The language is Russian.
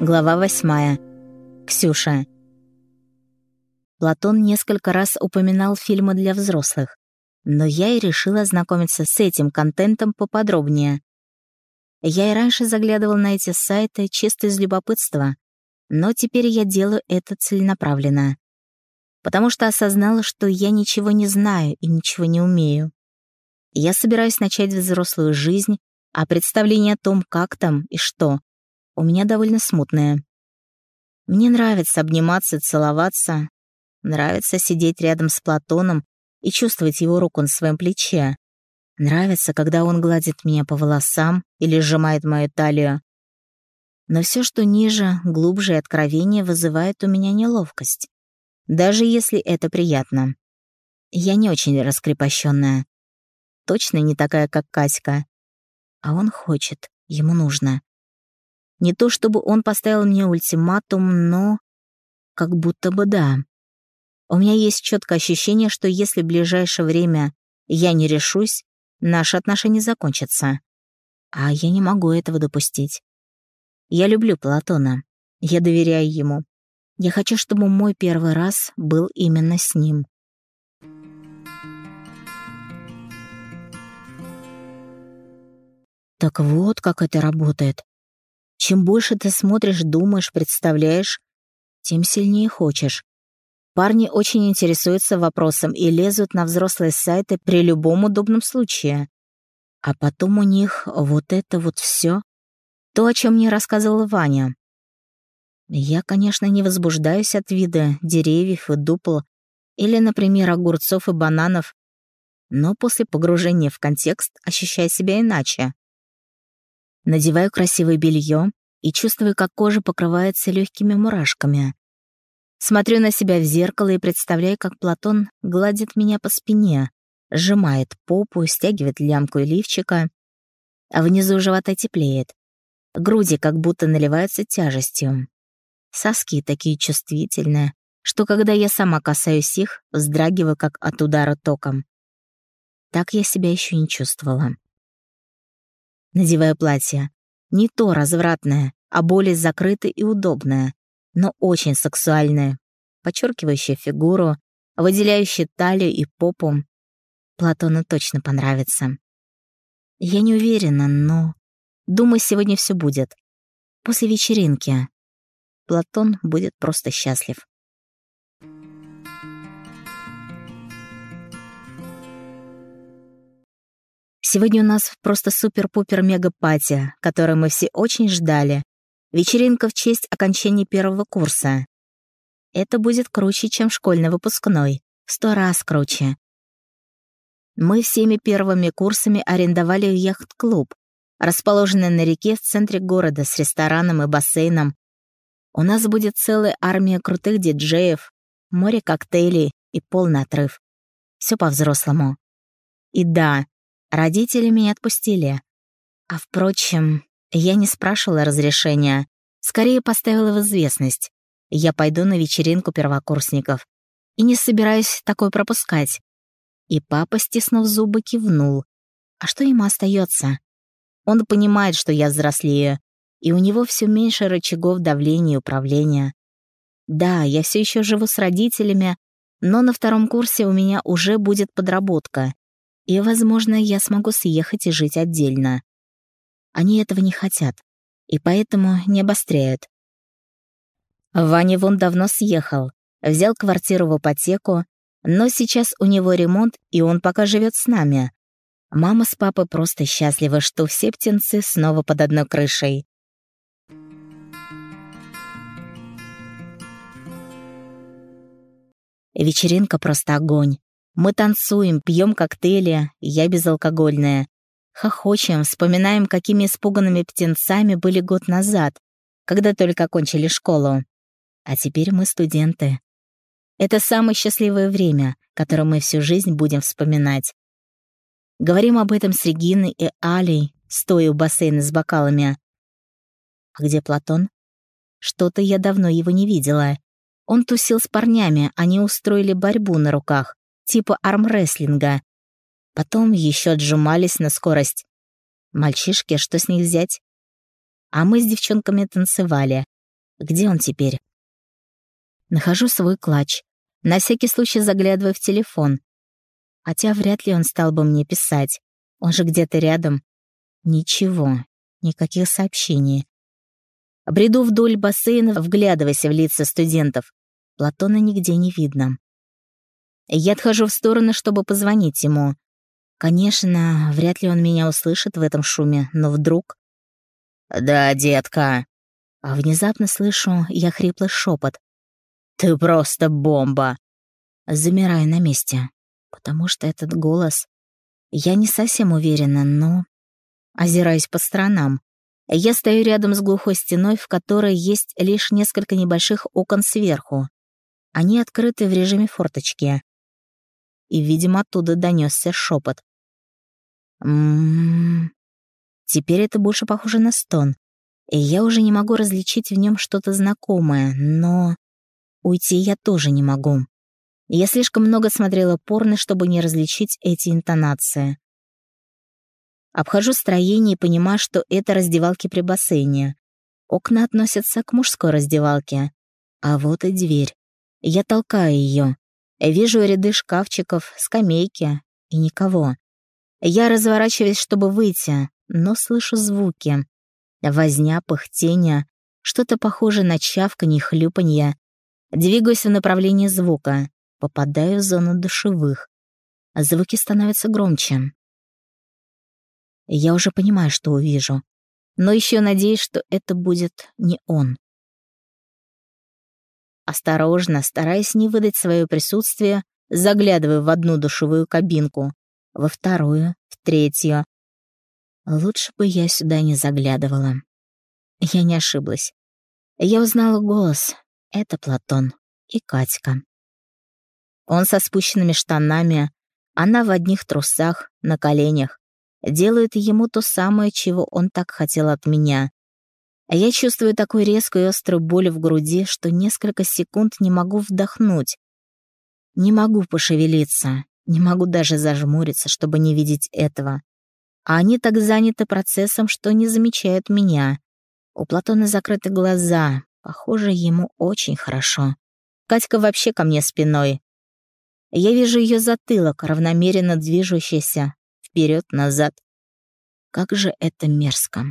Глава восьмая. Ксюша. Платон несколько раз упоминал фильмы для взрослых, но я и решила ознакомиться с этим контентом поподробнее. Я и раньше заглядывал на эти сайты чисто из любопытства, но теперь я делаю это целенаправленно, потому что осознала, что я ничего не знаю и ничего не умею. Я собираюсь начать взрослую жизнь, а представление о том, как там и что, у меня довольно смутное. Мне нравится обниматься, целоваться, нравится сидеть рядом с Платоном и чувствовать его руку на своем плече. Нравится, когда он гладит меня по волосам или сжимает мою талию. Но все, что ниже, глубже и откровение, вызывает у меня неловкость. Даже если это приятно. Я не очень раскрепощенная. Точно не такая, как Катька. А он хочет, ему нужно. Не то чтобы он поставил мне ультиматум, но... Как будто бы да. У меня есть четкое ощущение, что если в ближайшее время я не решусь, наши отношения закончатся. А я не могу этого допустить. Я люблю Платона. Я доверяю ему. Я хочу, чтобы мой первый раз был именно с ним. Так вот, как это работает. Чем больше ты смотришь, думаешь, представляешь, тем сильнее хочешь. Парни очень интересуются вопросом и лезут на взрослые сайты при любом удобном случае. А потом у них вот это вот все, то, о чем мне рассказывала Ваня. Я, конечно, не возбуждаюсь от вида деревьев и дупл или, например, огурцов и бананов, но после погружения в контекст ощущаю себя иначе. Надеваю красивое белье и чувствую, как кожа покрывается легкими мурашками. Смотрю на себя в зеркало и представляю, как Платон гладит меня по спине, сжимает попу, стягивает лямку и лифчика, а внизу живота теплеет. Груди как будто наливаются тяжестью. Соски такие чувствительные, что когда я сама касаюсь их, вздрагиваю как от удара током. Так я себя еще не чувствовала. Надеваю платье. Не то развратное, а более закрытое и удобное, но очень сексуальное, подчеркивающее фигуру, выделяющее талию и попу. Платону точно понравится. Я не уверена, но... Думаю, сегодня все будет. После вечеринки. Платон будет просто счастлив. Сегодня у нас просто супер-пупер-мега-пати, которую мы все очень ждали. Вечеринка в честь окончания первого курса. Это будет круче, чем школьный выпускной. Сто раз круче. Мы всеми первыми курсами арендовали яхт-клуб, расположенный на реке в центре города с рестораном и бассейном. У нас будет целая армия крутых диджеев, море коктейлей и полный отрыв. Все по-взрослому. И да, Родители меня отпустили. А впрочем, я не спрашивала разрешения. Скорее поставила в известность. Я пойду на вечеринку первокурсников. И не собираюсь такое пропускать. И папа, стиснув зубы, кивнул. А что ему остается? Он понимает, что я взрослею, и у него все меньше рычагов давления и управления. Да, я все еще живу с родителями, но на втором курсе у меня уже будет подработка, и, возможно, я смогу съехать и жить отдельно. Они этого не хотят, и поэтому не обостряют. Ваня вон давно съехал, взял квартиру в ипотеку, но сейчас у него ремонт, и он пока живет с нами. Мама с папой просто счастливы, что все птенцы снова под одной крышей. Вечеринка просто огонь. Мы танцуем, пьем коктейли, я безалкогольная. Хохочем, вспоминаем, какими испуганными птенцами были год назад, когда только окончили школу. А теперь мы студенты. Это самое счастливое время, которое мы всю жизнь будем вспоминать. Говорим об этом с Региной и Алей, стоя у бассейна с бокалами. А где Платон? Что-то я давно его не видела. Он тусил с парнями, они устроили борьбу на руках типа армрестлинга. Потом еще отжимались на скорость. Мальчишки, что с них взять? А мы с девчонками танцевали. Где он теперь? Нахожу свой клатч. На всякий случай заглядываю в телефон. Хотя вряд ли он стал бы мне писать. Он же где-то рядом. Ничего, никаких сообщений. Бреду вдоль бассейна, вглядываясь в лица студентов. Платона нигде не видно. Я отхожу в сторону, чтобы позвонить ему. Конечно, вряд ли он меня услышит в этом шуме, но вдруг... «Да, детка!» А внезапно слышу я хриплый шепот. «Ты просто бомба!» Замираю на месте, потому что этот голос... Я не совсем уверена, но... Озираюсь по сторонам. Я стою рядом с глухой стеной, в которой есть лишь несколько небольших окон сверху. Они открыты в режиме форточки. И, видимо, оттуда донесся шепот. Ммм. Теперь это больше похоже на стон. И я уже не могу различить в нем что-то знакомое, но... Уйти я тоже не могу. Я слишком много смотрела порно, чтобы не различить эти интонации. Обхожу строение и понимаю, что это раздевалки при бассейне. Окна относятся к мужской раздевалке. А вот и дверь. Я толкаю ее. Вижу ряды шкафчиков, скамейки и никого. Я разворачиваюсь, чтобы выйти, но слышу звуки. Возня, пыхтение, что-то похожее на чавканье, хлюпанье. Двигаюсь в направлении звука, попадаю в зону душевых. Звуки становятся громче. Я уже понимаю, что увижу, но еще надеюсь, что это будет не он. Осторожно, стараясь не выдать свое присутствие, заглядываю в одну душевую кабинку, во вторую, в третью. Лучше бы я сюда не заглядывала. Я не ошиблась. Я узнала голос. Это Платон и Катька. Он со спущенными штанами, она в одних трусах, на коленях. Делает ему то самое, чего он так хотел от меня. А я чувствую такую резкую и острую боль в груди, что несколько секунд не могу вдохнуть. Не могу пошевелиться. Не могу даже зажмуриться, чтобы не видеть этого. А они так заняты процессом, что не замечают меня. У Платона закрыты глаза. Похоже, ему очень хорошо. Катька вообще ко мне спиной. Я вижу ее затылок, равномеренно движущийся вперед-назад. Как же это мерзко.